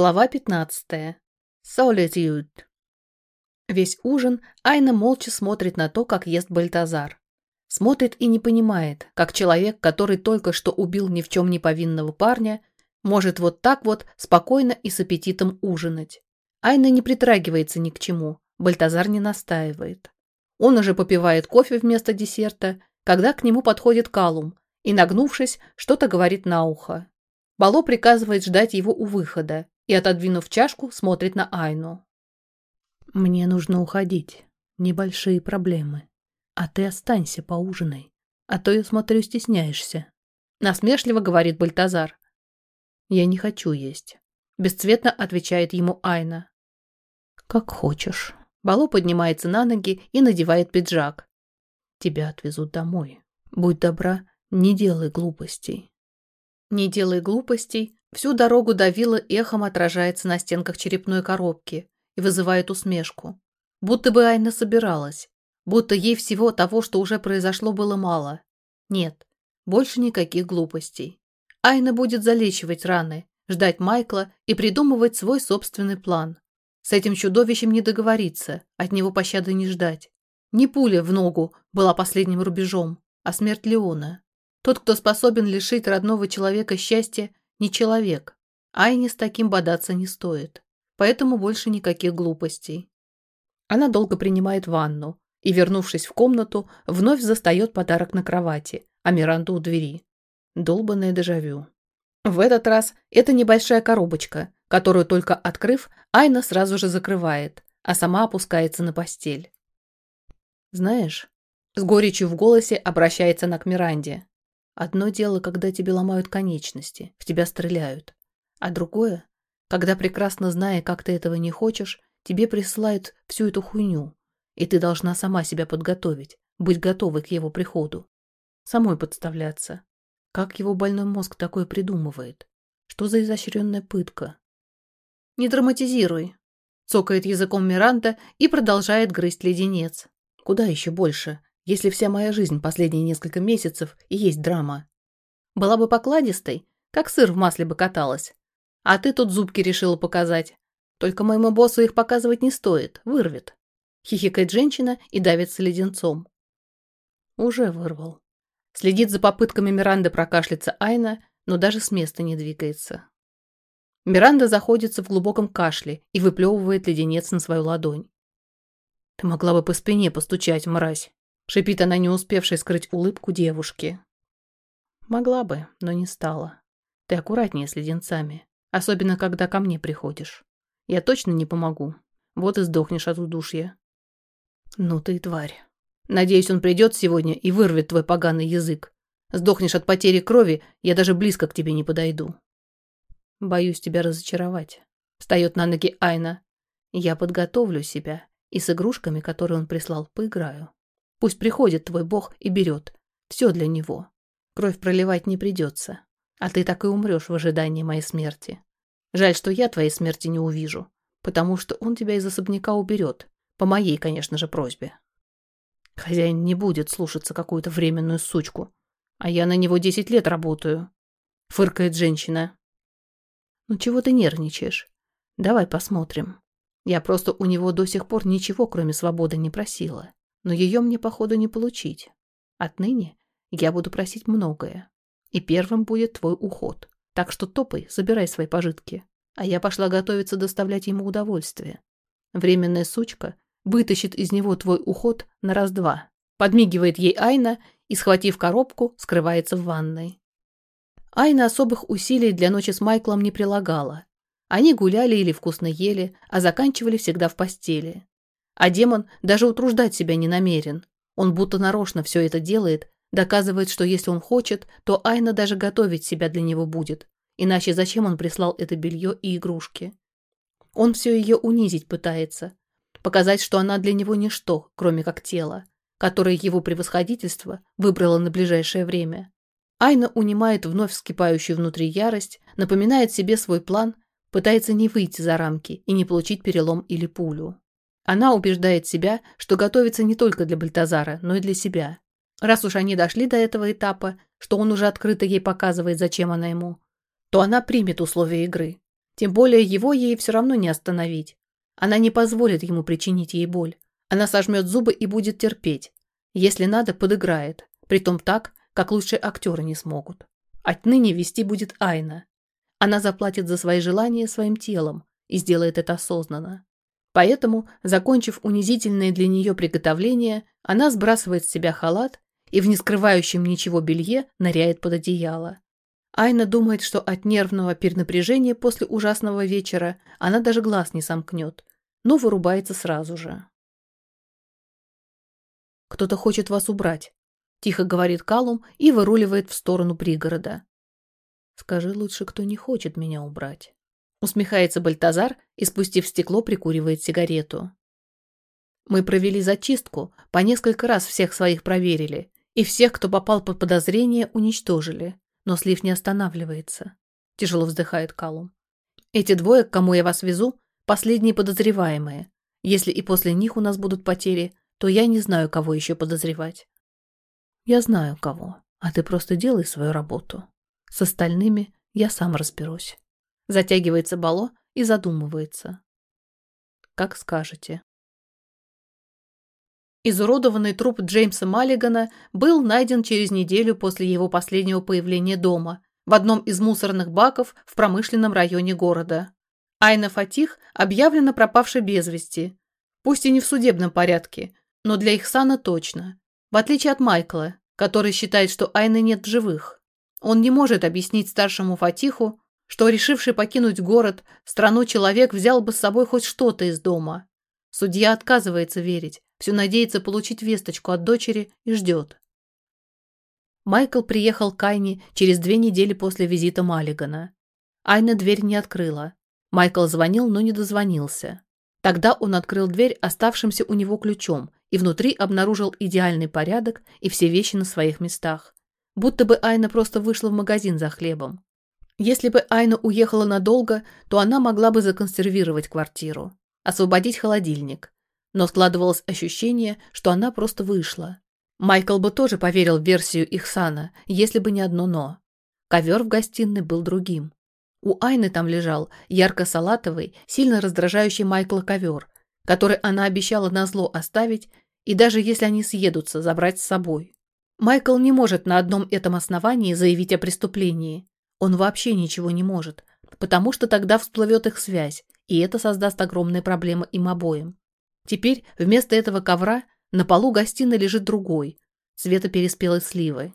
Глава 15. Solitude. Весь ужин Айна молча смотрит на то, как ест Бальтазар. Смотрит и не понимает, как человек, который только что убил ни в чем не повинного парня, может вот так вот спокойно и с аппетитом ужинать. Айна не притрагивается ни к чему, Бальтазар не настаивает. Он уже попивает кофе вместо десерта, когда к нему подходит Калум и, нагнувшись, что-то говорит на ухо. Бало приказывает ждать его у выхода, и, отодвинув чашку, смотрит на Айну. «Мне нужно уходить. Небольшие проблемы. А ты останься, поужинай. А то, я смотрю, стесняешься». Насмешливо говорит Бальтазар. «Я не хочу есть», – бесцветно отвечает ему Айна. «Как хочешь». Бало поднимается на ноги и надевает пиджак. «Тебя отвезут домой. Будь добра, не делай глупостей». «Не делай глупостей» Всю дорогу давила эхом отражается на стенках черепной коробки и вызывает усмешку. Будто бы Айна собиралась. Будто ей всего того, что уже произошло, было мало. Нет, больше никаких глупостей. Айна будет залечивать раны, ждать Майкла и придумывать свой собственный план. С этим чудовищем не договориться, от него пощады не ждать. Не пуля в ногу была последним рубежом, а смерть Леона. Тот, кто способен лишить родного человека счастья, не человек. Айне с таким бодаться не стоит. Поэтому больше никаких глупостей. Она долго принимает ванну и, вернувшись в комнату, вновь застает подарок на кровати, а Миранду у двери. Долбанное дежавю. В этот раз это небольшая коробочка, которую только открыв, Айна сразу же закрывает, а сама опускается на постель. «Знаешь...» С горечью в голосе обращается она к Миранде. Одно дело, когда тебе ломают конечности, в тебя стреляют. А другое, когда, прекрасно зная, как ты этого не хочешь, тебе присылают всю эту хуйню, и ты должна сама себя подготовить, быть готовой к его приходу. Самой подставляться. Как его больной мозг такое придумывает? Что за изощренная пытка? «Не драматизируй», — цокает языком Миранда и продолжает грызть леденец. «Куда еще больше? Если вся моя жизнь последние несколько месяцев и есть драма? Была бы покладистой, как сыр в масле бы каталась. А ты тут зубки решила показать. Только моему боссу их показывать не стоит, вырвет. Хихикает женщина и давится леденцом. Уже вырвал. Следит за попытками Миранды прокашляться Айна, но даже с места не двигается. Миранда заходится в глубоком кашле и выплевывает леденец на свою ладонь. Ты могла бы по спине постучать, мразь. Шипит она, не успевшей скрыть улыбку девушки. Могла бы, но не стала. Ты аккуратнее с леденцами. Особенно, когда ко мне приходишь. Я точно не помогу. Вот и сдохнешь от удушья. Ну ты и тварь. Надеюсь, он придет сегодня и вырвет твой поганый язык. Сдохнешь от потери крови, я даже близко к тебе не подойду. Боюсь тебя разочаровать. Встает на ноги Айна. Я подготовлю себя и с игрушками, которые он прислал, поиграю. Пусть приходит твой бог и берет. Все для него. Кровь проливать не придется. А ты так и умрешь в ожидании моей смерти. Жаль, что я твоей смерти не увижу, потому что он тебя из особняка уберет. По моей, конечно же, просьбе. Хозяин не будет слушаться какую-то временную сучку, а я на него десять лет работаю. Фыркает женщина. Ну чего ты нервничаешь? Давай посмотрим. Я просто у него до сих пор ничего, кроме свободы, не просила. Но ее мне, походу, не получить. Отныне я буду просить многое. И первым будет твой уход. Так что топай, забирай свои пожитки. А я пошла готовиться доставлять ему удовольствие. Временная сучка вытащит из него твой уход на раз-два. Подмигивает ей Айна и, схватив коробку, скрывается в ванной. Айна особых усилий для ночи с Майклом не прилагала. Они гуляли или вкусно ели, а заканчивали всегда в постели. А демон даже утруждать себя не намерен. Он будто нарочно все это делает, доказывает, что если он хочет, то Айна даже готовить себя для него будет. Иначе зачем он прислал это белье и игрушки? Он все ее унизить пытается. Показать, что она для него ничто, кроме как тело, которое его превосходительство выбрало на ближайшее время. Айна унимает вновь вскипающую внутри ярость, напоминает себе свой план, пытается не выйти за рамки и не получить перелом или пулю. Она убеждает себя, что готовится не только для Бальтазара, но и для себя. Раз уж они дошли до этого этапа, что он уже открыто ей показывает, зачем она ему, то она примет условия игры. Тем более его ей все равно не остановить. Она не позволит ему причинить ей боль. Она сожмет зубы и будет терпеть. Если надо, подыграет. Притом так, как лучшие актеры не смогут. Отныне вести будет Айна. Она заплатит за свои желания своим телом и сделает это осознанно. Поэтому, закончив унизительное для нее приготовление, она сбрасывает с себя халат и в нескрывающем ничего белье ныряет под одеяло. Айна думает, что от нервного перенапряжения после ужасного вечера она даже глаз не сомкнет, но вырубается сразу же. «Кто-то хочет вас убрать», – тихо говорит Калум и выруливает в сторону пригорода. «Скажи лучше, кто не хочет меня убрать». Усмехается Бальтазар и, спустив стекло, прикуривает сигарету. Мы провели зачистку, по несколько раз всех своих проверили, и всех, кто попал под подозрение, уничтожили. Но слив не останавливается. Тяжело вздыхает Калум. Эти двое, к кому я вас везу, последние подозреваемые. Если и после них у нас будут потери, то я не знаю, кого еще подозревать. Я знаю, кого. А ты просто делай свою работу. С остальными я сам разберусь. Затягивается Бало и задумывается. Как скажете. Изуродованный труп Джеймса Маллигана был найден через неделю после его последнего появления дома в одном из мусорных баков в промышленном районе города. Айна Фатих объявлена пропавшей без вести, пусть и не в судебном порядке, но для Ихсана точно, в отличие от Майкла, который считает, что Айны нет в живых. Он не может объяснить старшему Фатиху, что решивший покинуть город, страну человек взял бы с собой хоть что-то из дома. Судья отказывается верить, все надеется получить весточку от дочери и ждет. Майкл приехал к Айне через две недели после визита Маллигана. Айна дверь не открыла. Майкл звонил, но не дозвонился. Тогда он открыл дверь оставшимся у него ключом и внутри обнаружил идеальный порядок и все вещи на своих местах. Будто бы Айна просто вышла в магазин за хлебом. Если бы Айна уехала надолго, то она могла бы законсервировать квартиру, освободить холодильник. Но складывалось ощущение, что она просто вышла. Майкл бы тоже поверил в версию Ихсана, если бы не одно «но». Ковер в гостиной был другим. У Айны там лежал ярко-салатовый, сильно раздражающий Майкла ковер, который она обещала назло оставить и даже если они съедутся, забрать с собой. Майкл не может на одном этом основании заявить о преступлении, он вообще ничего не может, потому что тогда всплывет их связь, и это создаст огромные проблемы им обоим. Теперь вместо этого ковра на полу гостиной лежит другой, цвета переспелой сливы.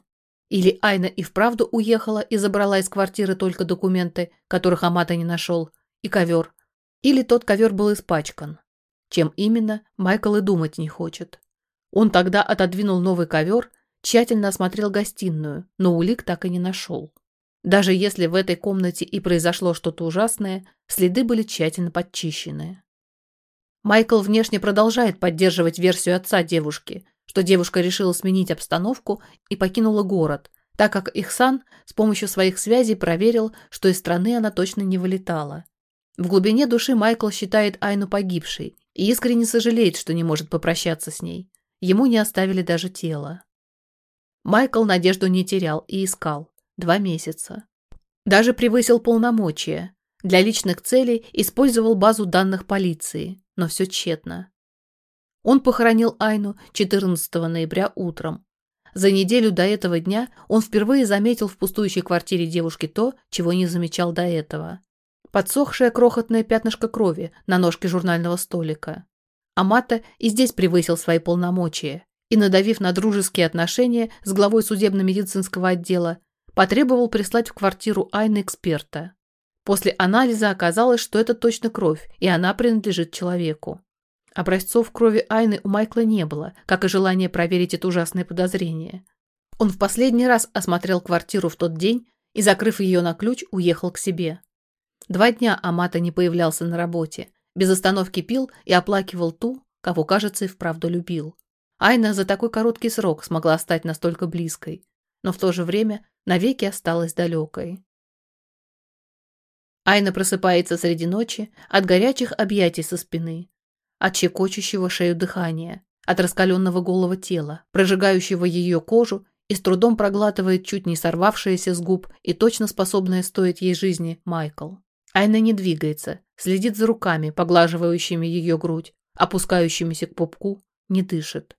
Или Айна и вправду уехала и забрала из квартиры только документы, которых Амата не нашел, и ковер. Или тот ковер был испачкан. Чем именно, Майкл и думать не хочет. Он тогда отодвинул новый ковер, тщательно осмотрел гостиную, но улик так и не нашел. Даже если в этой комнате и произошло что-то ужасное, следы были тщательно подчищены. Майкл внешне продолжает поддерживать версию отца девушки, что девушка решила сменить обстановку и покинула город, так как Ихсан с помощью своих связей проверил, что из страны она точно не вылетала. В глубине души Майкл считает Айну погибшей и искренне сожалеет, что не может попрощаться с ней. Ему не оставили даже тело. Майкл надежду не терял и искал. Два месяца. Даже превысил полномочия. Для личных целей использовал базу данных полиции, но все тщетно. Он похоронил Айну 14 ноября утром. За неделю до этого дня он впервые заметил в пустующей квартире девушки то, чего не замечал до этого. Подсохшее крохотное пятнышко крови на ножке журнального столика. Амата и здесь превысил свои полномочия и, надавив на дружеские отношения с главой судебно-медицинского отдела, потребовал прислать в квартиру Айны эксперта. После анализа оказалось, что это точно кровь, и она принадлежит человеку. Образцов крови Айны у Майкла не было, как и желание проверить это ужасное подозрение. Он в последний раз осмотрел квартиру в тот день и, закрыв ее на ключ, уехал к себе. Два дня Амата не появлялся на работе, без остановки пил и оплакивал ту, кого, кажется, и вправду любил. Айна за такой короткий срок смогла стать настолько близкой, но в то же время навеки осталась далекой. Айна просыпается среди ночи от горячих объятий со спины, от щекочущего шею дыхания, от раскаленного голого тела, прожигающего ее кожу и с трудом проглатывает чуть не сорвавшееся с губ и точно способное стоить ей жизни Майкл. Айна не двигается, следит за руками, поглаживающими ее грудь, опускающимися к пупку, не дышит.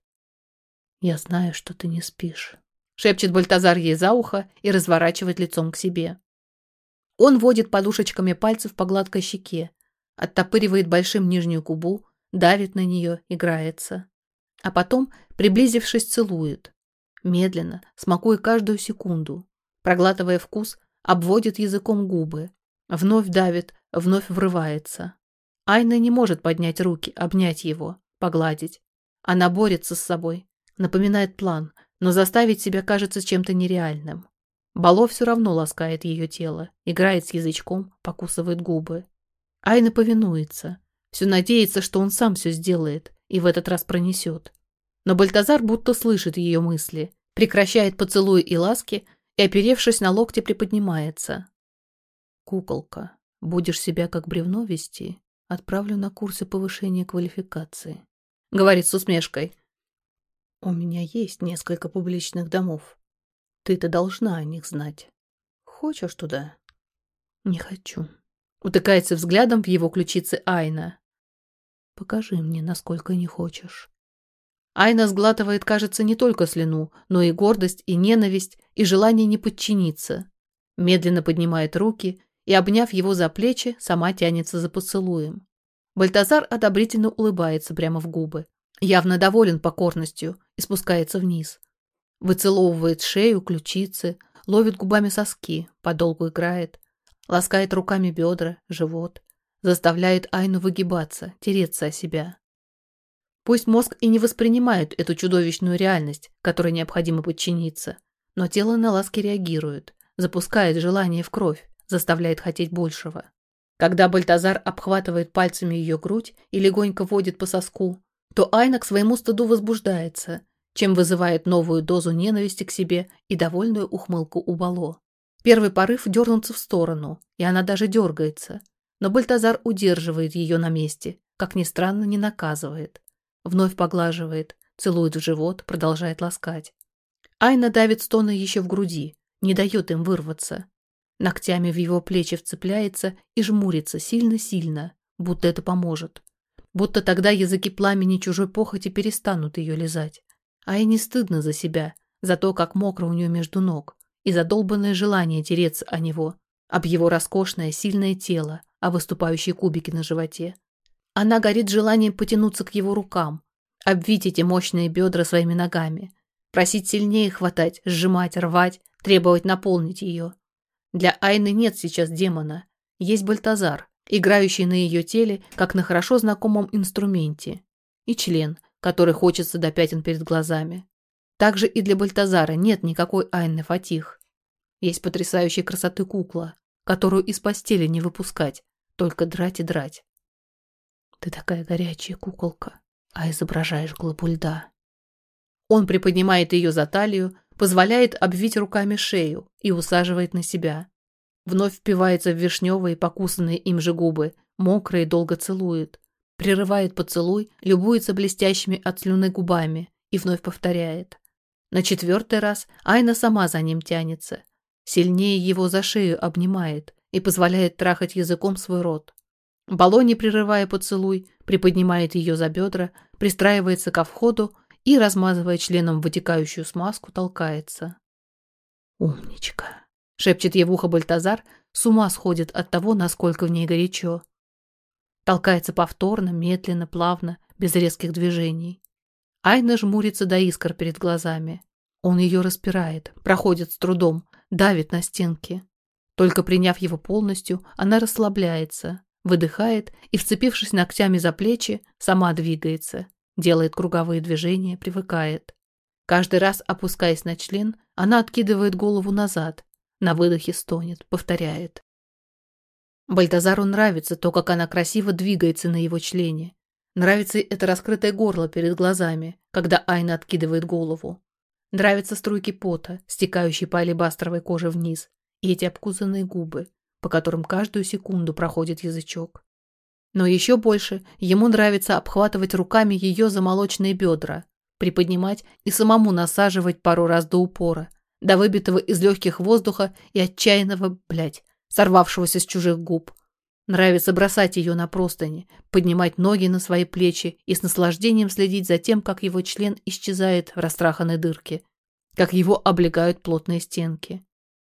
«Я знаю, что ты не спишь», — шепчет Бальтазар ей за ухо и разворачивает лицом к себе. Он водит подушечками пальцев по гладкой щеке, оттопыривает большим нижнюю губу, давит на нее, играется. А потом, приблизившись, целует. Медленно, смакуя каждую секунду, проглатывая вкус, обводит языком губы, вновь давит, вновь врывается. Айна не может поднять руки, обнять его, погладить. Она борется с собой, напоминает план, но заставить себя кажется чем-то нереальным. Бало все равно ласкает ее тело, играет с язычком, покусывает губы. Айна повинуется, все надеется, что он сам все сделает и в этот раз пронесет. Но Бальтазар будто слышит ее мысли, прекращает поцелуи и ласки и, оперевшись на локте, приподнимается. «Куколка, будешь себя как бревно вести, отправлю на курсы повышения квалификации», — говорит с усмешкой. «У меня есть несколько публичных домов. Ты-то должна о них знать. Хочешь туда?» «Не хочу», — утыкается взглядом в его ключицы Айна. «Покажи мне, насколько не хочешь». Айна сглатывает, кажется, не только слюну, но и гордость, и ненависть, и желание не подчиниться. Медленно поднимает руки и, обняв его за плечи, сама тянется за поцелуем. Бальтазар одобрительно улыбается прямо в губы. Явно доволен покорностью и спускается вниз. Выцеловывает шею, ключицы, ловит губами соски, подолгу играет, ласкает руками бедра, живот, заставляет Айну выгибаться, тереться о себя. Пусть мозг и не воспринимает эту чудовищную реальность, которой необходимо подчиниться, но тело на ласки реагирует, запускает желание в кровь, заставляет хотеть большего. Когда Бальтазар обхватывает пальцами ее грудь и легонько водит по соску, то Айна к своему стыду возбуждается, чем вызывает новую дозу ненависти к себе и довольную ухмылку у Бало. Первый порыв дернуться в сторону, и она даже дергается, но Бальтазар удерживает ее на месте, как ни странно, не наказывает. Вновь поглаживает, целует в живот, продолжает ласкать. Айна давит стоны еще в груди, не дает им вырваться. Ногтями в его плечи вцепляется и жмурится сильно-сильно, будто это поможет. Будто тогда языки пламени чужой похоти перестанут ее лизать. А и не стыдно за себя, за то, как мокро у нее между ног, и за долбанное желание тереться о него, об его роскошное, сильное тело, о выступающие кубики на животе. Она горит желанием потянуться к его рукам, обвить эти мощные бедра своими ногами, просить сильнее хватать, сжимать, рвать, требовать наполнить ее. Для Айны нет сейчас демона, есть Бальтазар, играющий на ее теле, как на хорошо знакомом инструменте, и член, который хочется до пятен перед глазами. Также и для Бальтазара нет никакой Айны Фатих. Есть потрясающей красоты кукла, которую из постели не выпускать, только драть и драть. Ты такая горячая куколка, а изображаешь глыбу льда. Он приподнимает ее за талию, позволяет обвить руками шею и усаживает на себя. Вновь впивается в вишневые, покусанные им же губы, мокрые долго целует. Прерывает поцелуй, любуется блестящими от слюны губами и вновь повторяет. На четвертый раз Айна сама за ним тянется. Сильнее его за шею обнимает и позволяет трахать языком свой рот. Баллоне, прерывая поцелуй, приподнимает ее за бедра, пристраивается ко входу и, размазывая членом вытекающую смазку, толкается. «Умничка!» — шепчет ей в ухо Бальтазар, с ума сходит от того, насколько в ней горячо. Толкается повторно, медленно, плавно, без резких движений. Айна жмурится до искр перед глазами. Он ее распирает, проходит с трудом, давит на стенки. Только приняв его полностью, она расслабляется, выдыхает и, вцепившись ногтями за плечи, сама двигается, делает круговые движения, привыкает. Каждый раз, опускаясь на член, она откидывает голову назад, на выдохе стонет, повторяет. Бальтазару нравится то, как она красиво двигается на его члене. Нравится это раскрытое горло перед глазами, когда Айна откидывает голову. Нравятся струйки пота, стекающие по алебастровой коже вниз, и эти обкусанные губы, по которым каждую секунду проходит язычок. Но еще больше ему нравится обхватывать руками ее замолочные бедра, приподнимать и самому насаживать пару раз до упора, до выбитого из легких воздуха и отчаянного, блядь, сорвавшегося с чужих губ. Нравится бросать ее на простыни, поднимать ноги на свои плечи и с наслаждением следить за тем, как его член исчезает в растраханной дырке, как его облегают плотные стенки.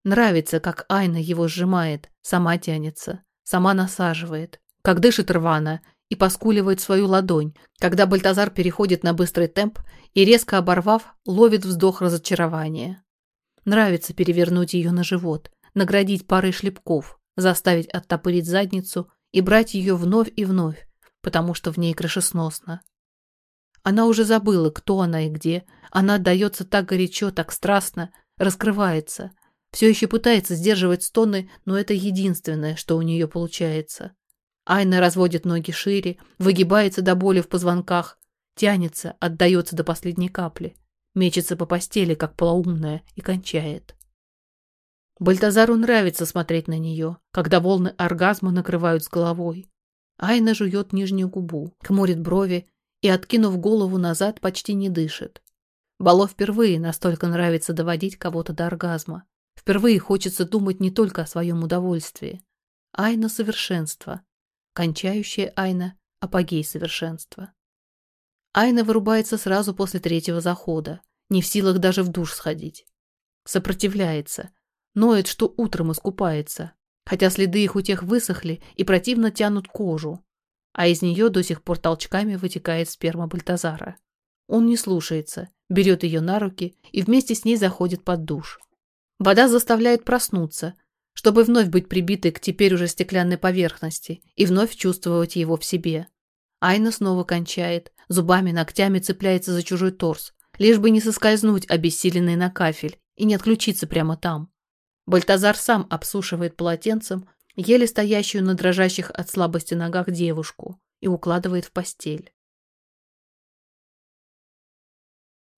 Нравится, как Айна его сжимает, сама тянется, сама насаживает, как дышит рвано и поскуливает свою ладонь, когда Бальтазар переходит на быстрый темп и, резко оборвав, ловит вздох разочарования. Нравится перевернуть ее на живот, наградить парой шлепков, заставить оттопырить задницу и брать ее вновь и вновь, потому что в ней крышесносно. Она уже забыла, кто она и где. Она отдается так горячо, так страстно, раскрывается. Все еще пытается сдерживать стоны, но это единственное, что у нее получается. Айна разводит ноги шире, выгибается до боли в позвонках, тянется, отдается до последней капли, мечется по постели, как полоумная, и кончает. Бальтазару нравится смотреть на нее, когда волны оргазма накрывают с головой. Айна жует нижнюю губу, хмурит брови и, откинув голову назад, почти не дышит. Бало впервые настолько нравится доводить кого-то до оргазма. Впервые хочется думать не только о своем удовольствии. Айна – совершенство. Кончающая Айна – апогей совершенства. Айна вырубается сразу после третьего захода, не в силах даже в душ сходить. Сопротивляется, Ноет, что утром искупается, хотя следы их утех высохли и противно тянут кожу, а из нее до сих пор толчками вытекает сперма Бальтазара. Он не слушается, берет ее на руки и вместе с ней заходит под душ. Вода заставляет проснуться, чтобы вновь быть прибитой к теперь уже стеклянной поверхности и вновь чувствовать его в себе. Айна снова кончает, зубами, ногтями цепляется за чужой торс, лишь бы не соскользнуть обессиленный на кафель и не отключиться прямо там. Бальтазар сам обсушивает полотенцем еле стоящую на дрожащих от слабости ногах девушку и укладывает в постель.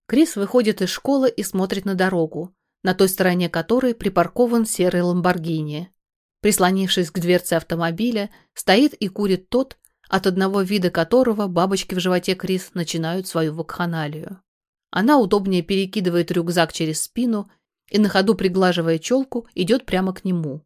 Крис выходит из школы и смотрит на дорогу, на той стороне которой припаркован серый ламборгини. Прислонившись к дверце автомобиля, стоит и курит тот, от одного вида которого бабочки в животе Крис начинают свою вакханалию. Она удобнее перекидывает рюкзак через спину и на ходу, приглаживая челку, идет прямо к нему.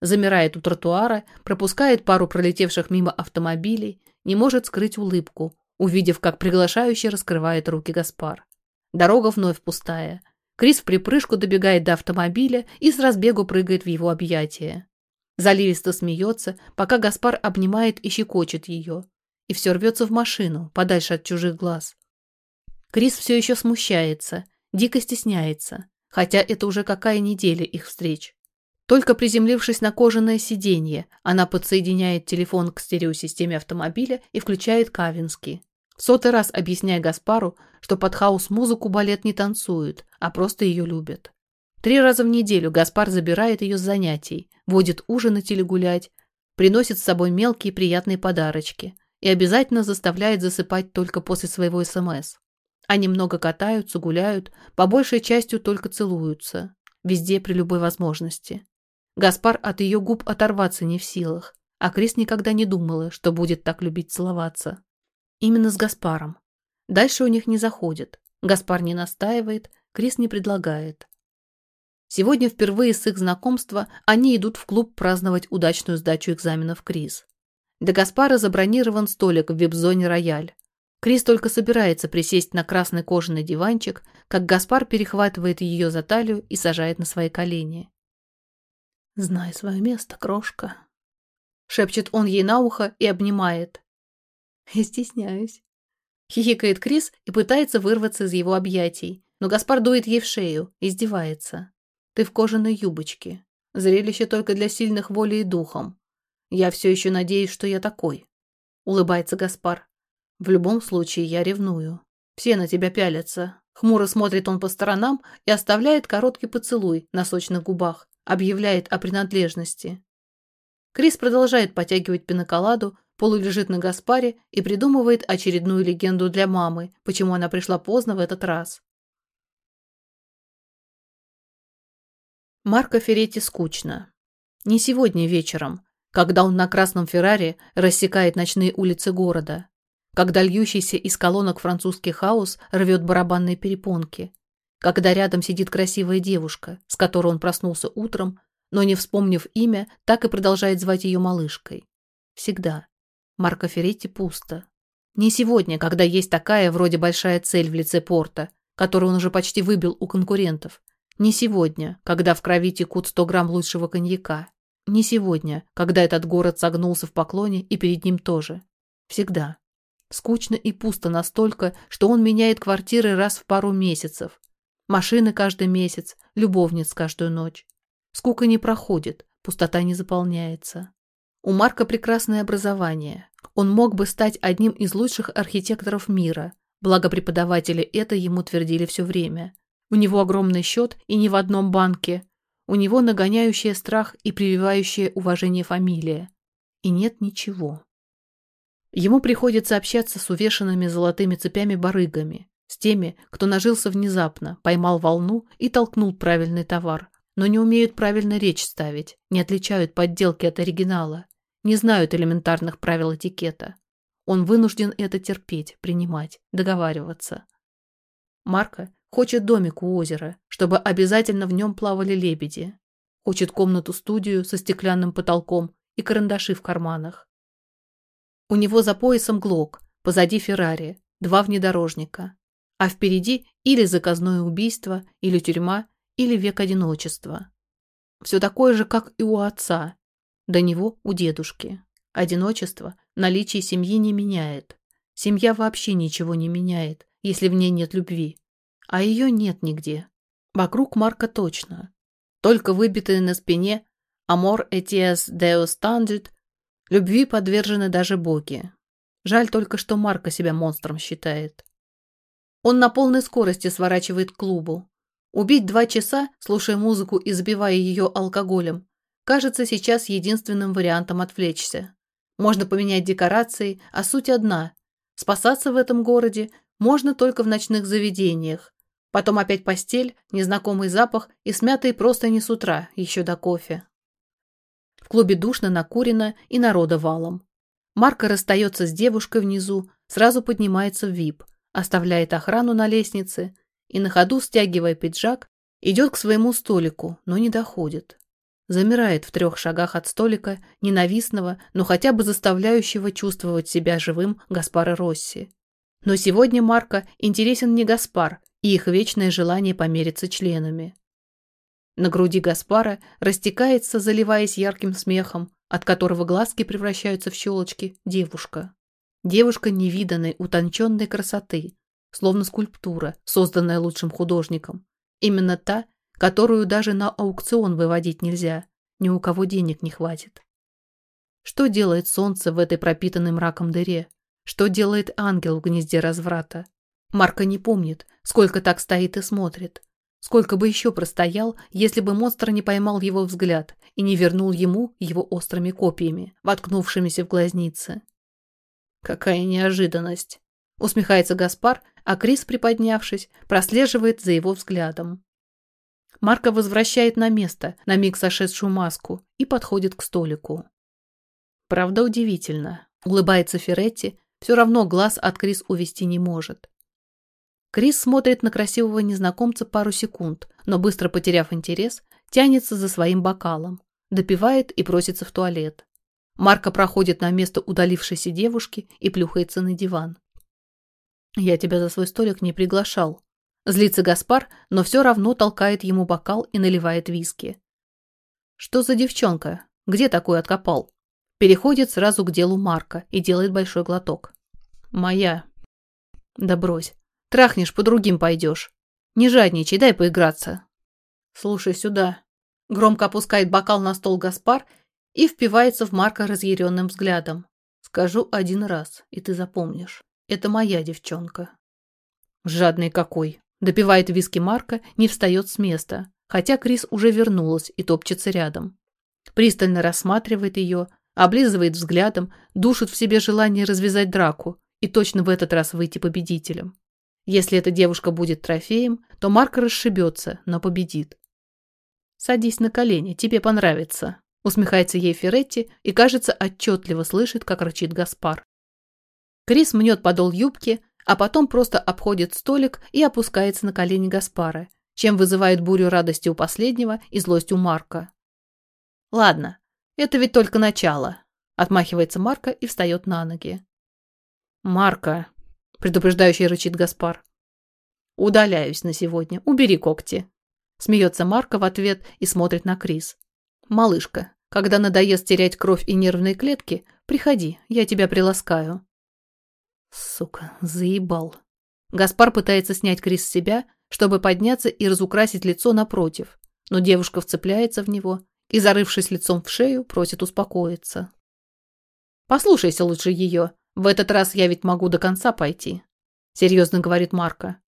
Замирает у тротуара, пропускает пару пролетевших мимо автомобилей, не может скрыть улыбку, увидев, как приглашающе раскрывает руки Гаспар. Дорога вновь пустая. Крис в припрыжку добегает до автомобиля и с разбегу прыгает в его объятия. Заливисто смеется, пока Гаспар обнимает и щекочет ее. И все рвется в машину, подальше от чужих глаз. Крис все еще смущается, дико стесняется хотя это уже какая неделя их встреч. Только приземлившись на кожаное сиденье, она подсоединяет телефон к стереосистеме автомобиля и включает Кавинский. В сотый раз объясняя Гаспару, что под хаос-музыку балет не танцует, а просто ее любят. Три раза в неделю Гаспар забирает ее с занятий, водит ужинать или гулять, приносит с собой мелкие приятные подарочки и обязательно заставляет засыпать только после своего СМС. Они много катаются, гуляют, по большей частью только целуются. Везде при любой возможности. Гаспар от ее губ оторваться не в силах, а Крис никогда не думала, что будет так любить целоваться. Именно с Гаспаром. Дальше у них не заходит. Гаспар не настаивает, Крис не предлагает. Сегодня впервые с их знакомства они идут в клуб праздновать удачную сдачу экзаменов Крис. Для Гаспара забронирован столик в вип-зоне «Рояль». Крис только собирается присесть на красный кожаный диванчик, как Гаспар перехватывает ее за талию и сажает на свои колени. «Знай свое место, крошка», — шепчет он ей на ухо и обнимает. «Я стесняюсь», — хихикает Крис и пытается вырваться из его объятий, но Гаспар дует ей в шею, издевается. «Ты в кожаной юбочке. Зрелище только для сильных волей и духом. Я все еще надеюсь, что я такой», — улыбается Гаспар. В любом случае, я ревную. Все на тебя пялятся. Хмуро смотрит он по сторонам и оставляет короткий поцелуй на сочных губах, объявляет о принадлежности. Крис продолжает потягивать пиноколаду, полулежит на Гаспаре и придумывает очередную легенду для мамы, почему она пришла поздно в этот раз. Марко Феретти скучно. Не сегодня вечером, когда он на красном Феррари рассекает ночные улицы города когда льющийся из колонок французский хаос рвет барабанные перепонки, когда рядом сидит красивая девушка, с которой он проснулся утром, но, не вспомнив имя, так и продолжает звать ее малышкой. Всегда. Марко Ферретти пусто. Не сегодня, когда есть такая вроде большая цель в лице порта, которую он уже почти выбил у конкурентов. Не сегодня, когда в крови текут 100 грамм лучшего коньяка. Не сегодня, когда этот город согнулся в поклоне и перед ним тоже. Всегда. Скучно и пусто настолько, что он меняет квартиры раз в пару месяцев. Машины каждый месяц, любовниц каждую ночь. Скука не проходит, пустота не заполняется. У Марка прекрасное образование. Он мог бы стать одним из лучших архитекторов мира, благо преподаватели это ему твердили все время. У него огромный счет и не в одном банке. У него нагоняющая страх и прививающая уважение фамилия. И нет ничего. Ему приходится общаться с увешанными золотыми цепями барыгами, с теми, кто нажился внезапно, поймал волну и толкнул правильный товар, но не умеют правильно речь ставить, не отличают подделки от оригинала, не знают элементарных правил этикета. Он вынужден это терпеть, принимать, договариваться. Марка хочет домик у озера, чтобы обязательно в нем плавали лебеди. Хочет комнату-студию со стеклянным потолком и карандаши в карманах. У него за поясом Глок, позади Феррари, два внедорожника. А впереди или заказное убийство, или тюрьма, или век одиночества. Все такое же, как и у отца. До него у дедушки. Одиночество наличие семьи не меняет. Семья вообще ничего не меняет, если в ней нет любви. А ее нет нигде. Вокруг Марка точно. Только выбитые на спине «Amor etias deus tangit» Любви подвержены даже боги. Жаль только, что Марка себя монстром считает. Он на полной скорости сворачивает к клубу. Убить два часа, слушая музыку и забивая ее алкоголем, кажется сейчас единственным вариантом отвлечься. Можно поменять декорации, а суть одна. Спасаться в этом городе можно только в ночных заведениях. Потом опять постель, незнакомый запах и смятые простыни с утра, еще до кофе. В клубе душно, накурено и народа валом. Марка расстается с девушкой внизу, сразу поднимается в ВИП, оставляет охрану на лестнице и на ходу, стягивая пиджак, идет к своему столику, но не доходит. Замирает в трех шагах от столика ненавистного, но хотя бы заставляющего чувствовать себя живым Гаспара Росси. Но сегодня Марка интересен не Гаспар и их вечное желание помериться членами. На груди Гаспара растекается, заливаясь ярким смехом, от которого глазки превращаются в щелочки, девушка. Девушка невиданной, утонченной красоты, словно скульптура, созданная лучшим художником. Именно та, которую даже на аукцион выводить нельзя, ни у кого денег не хватит. Что делает солнце в этой пропитанной мраком дыре? Что делает ангел в гнезде разврата? Марка не помнит, сколько так стоит и смотрит. Сколько бы еще простоял, если бы монстр не поймал его взгляд и не вернул ему его острыми копьями, воткнувшимися в глазницы. Какая неожиданность! Усмехается Гаспар, а Крис, приподнявшись, прослеживает за его взглядом. Марка возвращает на место, на миг сошедшую маску, и подходит к столику. Правда, удивительно. Улыбается Феретти, все равно глаз от Крис увести не может. Крис смотрит на красивого незнакомца пару секунд, но быстро потеряв интерес, тянется за своим бокалом, допивает и просится в туалет. Марка проходит на место удалившейся девушки и плюхается на диван. «Я тебя за свой столик не приглашал». Злится Гаспар, но все равно толкает ему бокал и наливает виски. «Что за девчонка? Где такую откопал?» Переходит сразу к делу Марка и делает большой глоток. «Моя». «Да брось. Трахнешь, по другим пойдешь. Не жадничай, дай поиграться. Слушай сюда. Громко опускает бокал на стол Гаспар и впивается в Марка разъяренным взглядом. Скажу один раз, и ты запомнишь. Это моя девчонка. Жадный какой. Допивает виски Марка, не встает с места, хотя Крис уже вернулась и топчется рядом. Пристально рассматривает ее, облизывает взглядом, душит в себе желание развязать драку и точно в этот раз выйти победителем. Если эта девушка будет трофеем, то Марк расшибется, но победит. «Садись на колени, тебе понравится», — усмехается ей Феретти и, кажется, отчетливо слышит, как рычит Гаспар. Крис мнет подол юбки, а потом просто обходит столик и опускается на колени Гаспара, чем вызывает бурю радости у последнего и злость у Марка. «Ладно, это ведь только начало. Отмахивается Марка и встает на ноги. Марка, предупреждающий рычит Гаспар. Удаляюсь на сегодня. Убери когти. Смеется Марка в ответ и смотрит на Крис. Малышка, когда надоест терять кровь и нервные клетки, приходи, я тебя приласкаю. Сука, заебал. Гаспар пытается снять Крис с себя, чтобы подняться и разукрасить лицо напротив, но девушка вцепляется в него и, зарывшись лицом в шею, просит успокоиться. «Послушайся лучше ее. В этот раз я ведь могу до конца пойти», — серьезно говорит Марка.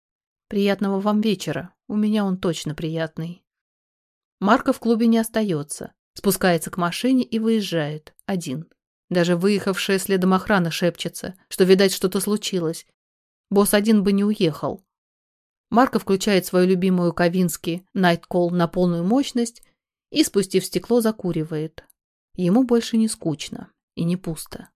«Приятного вам вечера. У меня он точно приятный». Марка в клубе не остается, спускается к машине и выезжает, один. Даже выехавшая следом охрана шепчется, что, видать, что-то случилось. Босс один бы не уехал. Марко включает свою любимую Ковински Call на полную мощность и, спустив стекло, закуривает. Ему больше не скучно и не пусто.